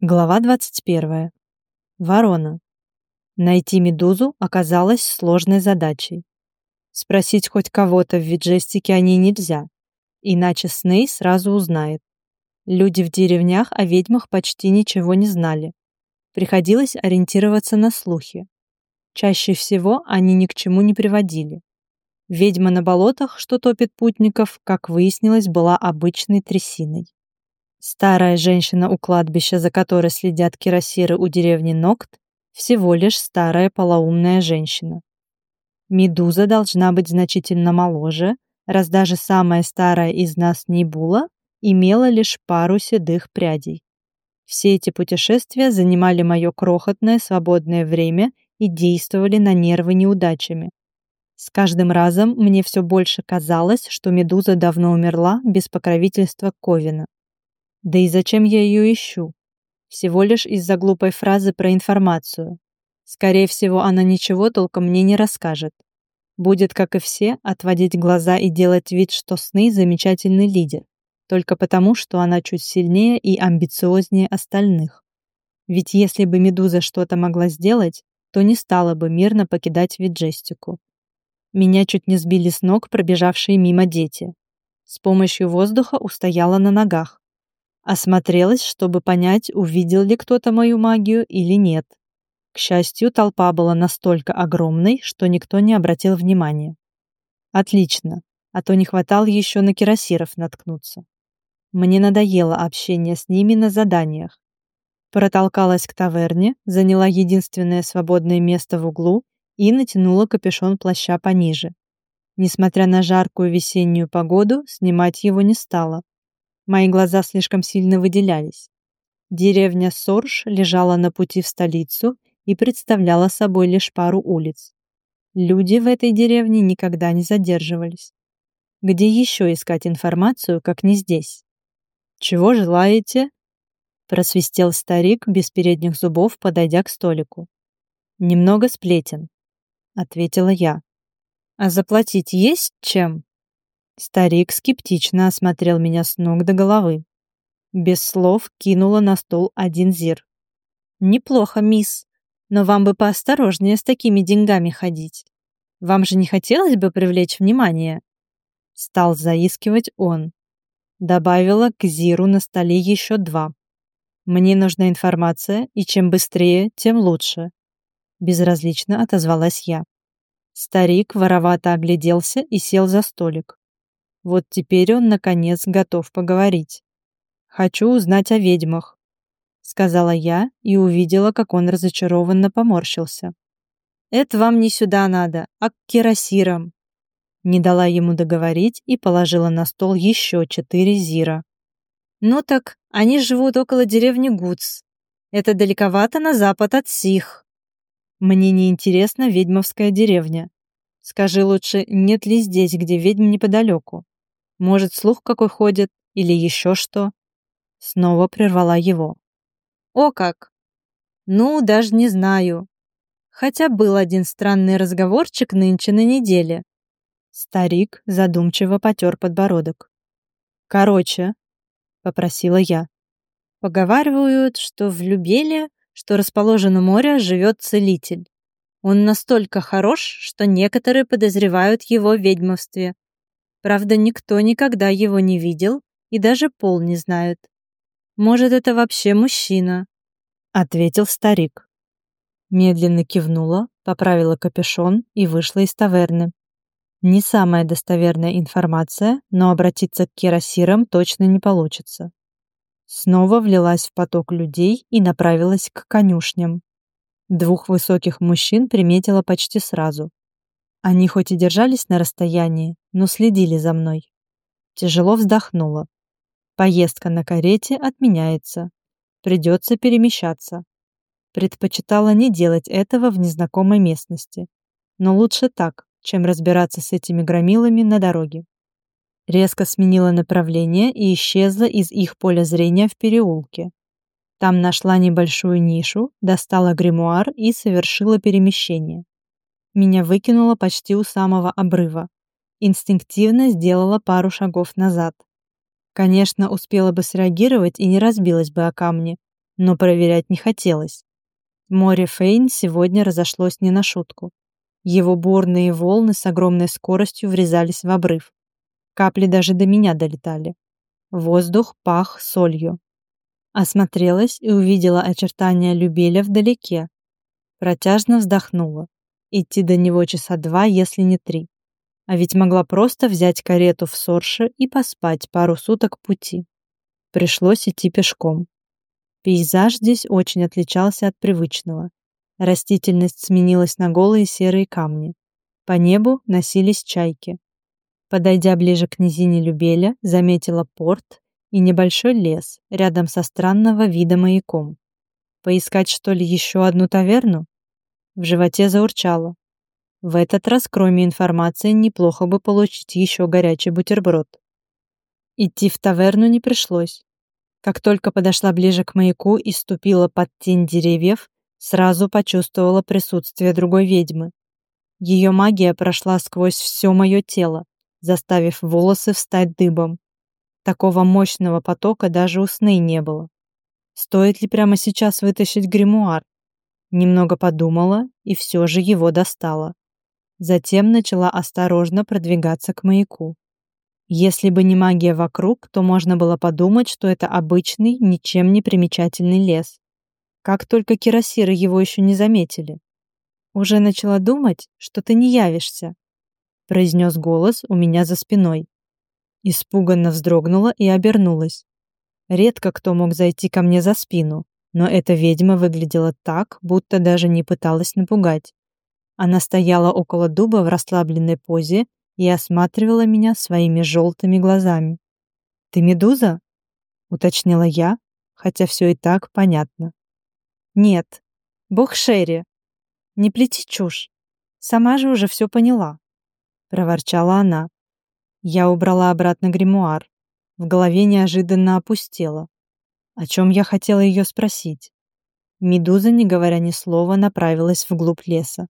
Глава 21. Ворона. Найти медузу оказалось сложной задачей. Спросить хоть кого-то в виджестике о ней нельзя, иначе Сней сразу узнает. Люди в деревнях о ведьмах почти ничего не знали. Приходилось ориентироваться на слухи. Чаще всего они ни к чему не приводили. Ведьма на болотах, что топит путников, как выяснилось, была обычной трясиной. Старая женщина у кладбища, за которой следят кирасиры у деревни Нокт, всего лишь старая полоумная женщина. Медуза должна быть значительно моложе, раз даже самая старая из нас Нейбула имела лишь пару седых прядей. Все эти путешествия занимали мое крохотное свободное время и действовали на нервы неудачами. С каждым разом мне все больше казалось, что Медуза давно умерла без покровительства Ковина. Да и зачем я ее ищу? Всего лишь из-за глупой фразы про информацию. Скорее всего, она ничего толком мне не расскажет. Будет, как и все, отводить глаза и делать вид, что сны замечательный лидер, только потому, что она чуть сильнее и амбициознее остальных. Ведь если бы Медуза что-то могла сделать, то не стала бы мирно покидать Виджестику. Меня чуть не сбили с ног пробежавшие мимо дети. С помощью воздуха устояла на ногах. Осмотрелась, чтобы понять, увидел ли кто-то мою магию или нет. К счастью, толпа была настолько огромной, что никто не обратил внимания. Отлично, а то не хватало еще на кирасиров наткнуться. Мне надоело общение с ними на заданиях. Протолкалась к таверне, заняла единственное свободное место в углу и натянула капюшон плаща пониже. Несмотря на жаркую весеннюю погоду, снимать его не стала. Мои глаза слишком сильно выделялись. Деревня Сорж лежала на пути в столицу и представляла собой лишь пару улиц. Люди в этой деревне никогда не задерживались. Где еще искать информацию, как не здесь? «Чего желаете?» Просвистел старик без передних зубов, подойдя к столику. «Немного сплетен», — ответила я. «А заплатить есть чем?» Старик скептично осмотрел меня с ног до головы. Без слов кинула на стол один зир. «Неплохо, мисс, но вам бы поосторожнее с такими деньгами ходить. Вам же не хотелось бы привлечь внимание?» Стал заискивать он. Добавила к зиру на столе еще два. «Мне нужна информация, и чем быстрее, тем лучше», безразлично отозвалась я. Старик воровато огляделся и сел за столик. Вот теперь он, наконец, готов поговорить. «Хочу узнать о ведьмах», — сказала я и увидела, как он разочарованно поморщился. «Это вам не сюда надо, а к кирасирам». Не дала ему договорить и положила на стол еще четыре зира. «Ну так, они живут около деревни Гуц. Это далековато на запад от Сих». «Мне не интересна ведьмовская деревня. Скажи лучше, нет ли здесь, где ведьм неподалеку?» Может, слух какой ходит или еще что?» Снова прервала его. «О как! Ну, даже не знаю. Хотя был один странный разговорчик нынче на неделе». Старик задумчиво потер подбородок. «Короче», — попросила я. «Поговаривают, что в Любеле, что расположено море, живет целитель. Он настолько хорош, что некоторые подозревают его в ведьмовстве. Правда, никто никогда его не видел и даже пол не знает. Может, это вообще мужчина?» — ответил старик. Медленно кивнула, поправила капюшон и вышла из таверны. Не самая достоверная информация, но обратиться к кирасирам точно не получится. Снова влилась в поток людей и направилась к конюшням. Двух высоких мужчин приметила почти сразу. Они хоть и держались на расстоянии, но следили за мной. Тяжело вздохнула. Поездка на карете отменяется. Придется перемещаться. Предпочитала не делать этого в незнакомой местности. Но лучше так, чем разбираться с этими громилами на дороге. Резко сменила направление и исчезла из их поля зрения в переулке. Там нашла небольшую нишу, достала гримуар и совершила перемещение. Меня выкинуло почти у самого обрыва. Инстинктивно сделала пару шагов назад. Конечно, успела бы среагировать и не разбилась бы о камни, но проверять не хотелось. Море Фейн сегодня разошлось не на шутку. Его бурные волны с огромной скоростью врезались в обрыв. Капли даже до меня долетали. Воздух пах солью. Осмотрелась и увидела очертания Любеля вдалеке. Протяжно вздохнула. Идти до него часа два, если не три. А ведь могла просто взять карету в Сорше и поспать пару суток пути. Пришлось идти пешком. Пейзаж здесь очень отличался от привычного. Растительность сменилась на голые серые камни. По небу носились чайки. Подойдя ближе к низине Любеля, заметила порт и небольшой лес рядом со странного вида маяком. Поискать, что ли, еще одну таверну? В животе заурчало. В этот раз, кроме информации, неплохо бы получить еще горячий бутерброд. Идти в таверну не пришлось. Как только подошла ближе к маяку и ступила под тень деревьев, сразу почувствовала присутствие другой ведьмы. Ее магия прошла сквозь все мое тело, заставив волосы встать дыбом. Такого мощного потока даже у сны не было. Стоит ли прямо сейчас вытащить гримуар? Немного подумала и все же его достала. Затем начала осторожно продвигаться к маяку. Если бы не магия вокруг, то можно было подумать, что это обычный, ничем не примечательный лес. Как только кирасиры его еще не заметили. Уже начала думать, что ты не явишься, произнес голос у меня за спиной. Испуганно вздрогнула и обернулась. Редко кто мог зайти ко мне за спину, но эта ведьма выглядела так, будто даже не пыталась напугать. Она стояла около дуба в расслабленной позе и осматривала меня своими желтыми глазами. «Ты медуза?» — уточнила я, хотя все и так понятно. «Нет, бог Шерри. Не плети чушь. Сама же уже все поняла», — проворчала она. Я убрала обратно гримуар. В голове неожиданно опустела. О чем я хотела ее спросить? Медуза, не говоря ни слова, направилась вглубь леса.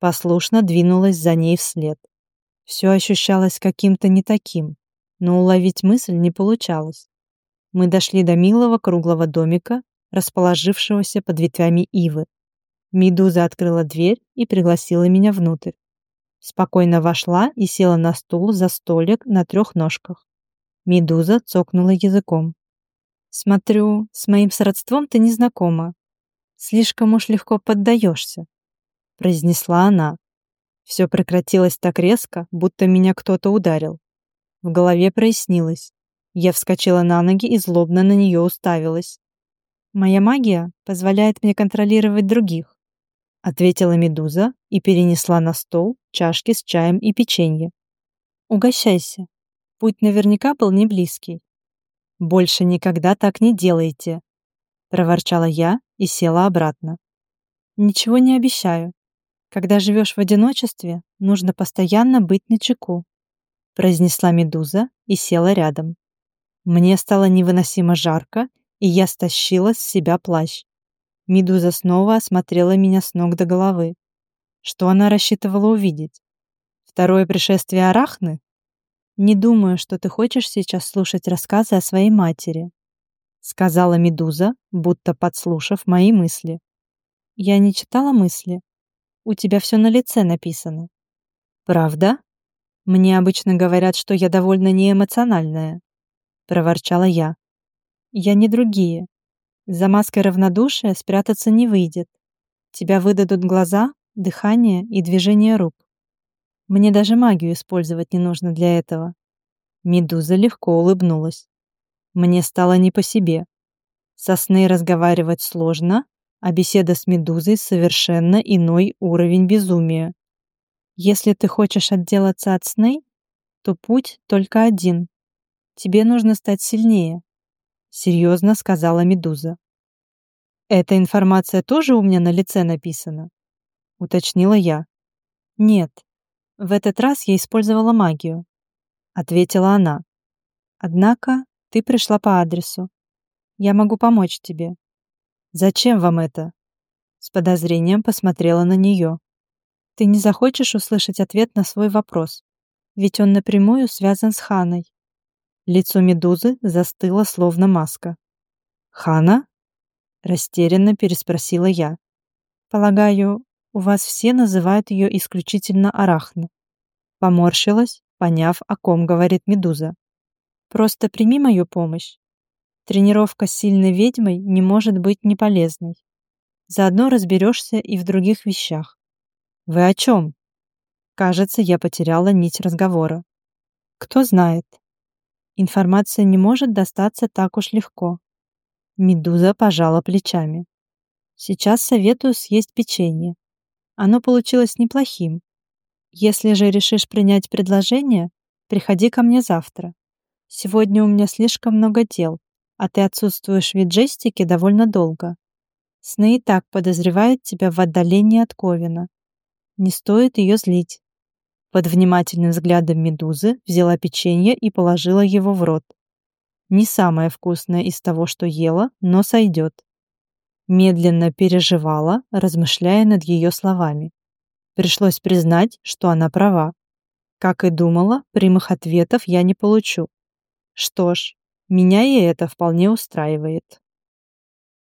Послушно двинулась за ней вслед. Все ощущалось каким-то не таким, но уловить мысль не получалось. Мы дошли до милого круглого домика, расположившегося под ветвями ивы. Медуза открыла дверь и пригласила меня внутрь. Спокойно вошла и села на стул за столик на трех ножках. Медуза цокнула языком. «Смотрю, с моим сродством ты не знакома. Слишком уж легко поддаешься», — произнесла она. Все прекратилось так резко, будто меня кто-то ударил. В голове прояснилось. Я вскочила на ноги и злобно на нее уставилась. «Моя магия позволяет мне контролировать других», ответила Медуза и перенесла на стол чашки с чаем и печенье. «Угощайся. Путь наверняка был не близкий». «Больше никогда так не делайте», проворчала я и села обратно. «Ничего не обещаю. Когда живешь в одиночестве, нужно постоянно быть начеку, произнесла Медуза и села рядом. Мне стало невыносимо жарко, и я стащила с себя плащ. Медуза снова осмотрела меня с ног до головы. Что она рассчитывала увидеть? Второе пришествие Арахны? Не думаю, что ты хочешь сейчас слушать рассказы о своей матери, сказала Медуза, будто подслушав мои мысли. Я не читала мысли, у тебя все на лице написано. Правда? Мне обычно говорят, что я довольно неэмоциональная, проворчала я. Я не другие. За маской равнодушия спрятаться не выйдет. Тебя выдадут глаза, дыхание и движение рук. Мне даже магию использовать не нужно для этого. Медуза легко улыбнулась. Мне стало не по себе. Со сны разговаривать сложно, а беседа с Медузой совершенно иной уровень безумия. Если ты хочешь отделаться от сны, то путь только один. Тебе нужно стать сильнее, серьезно сказала Медуза. Эта информация тоже у меня на лице написана, уточнила я. Нет. В этот раз я использовала магию, ответила она. Однако ты пришла по адресу. Я могу помочь тебе. «Зачем вам это?» С подозрением посмотрела на нее. «Ты не захочешь услышать ответ на свой вопрос, ведь он напрямую связан с Ханой». Лицо Медузы застыло, словно маска. «Хана?» Растерянно переспросила я. Полагаю, у вас все называют ее исключительно Арахна. Поморщилась, поняв, о ком говорит Медуза. Просто прими мою помощь. Тренировка с сильной ведьмой не может быть неполезной. Заодно разберешься и в других вещах. Вы о чем? Кажется, я потеряла нить разговора. Кто знает. Информация не может достаться так уж легко. Медуза пожала плечами. Сейчас советую съесть печенье. Оно получилось неплохим. Если же решишь принять предложение, приходи ко мне завтра. Сегодня у меня слишком много дел, а ты отсутствуешь в виджестике довольно долго. Сны и так подозревают тебя в отдалении от Ковина. Не стоит ее злить. Под внимательным взглядом медузы взяла печенье и положила его в рот. Не самое вкусное из того, что ела, но сойдет. Медленно переживала, размышляя над ее словами. Пришлось признать, что она права. Как и думала, прямых ответов я не получу. Что ж, меня и это вполне устраивает.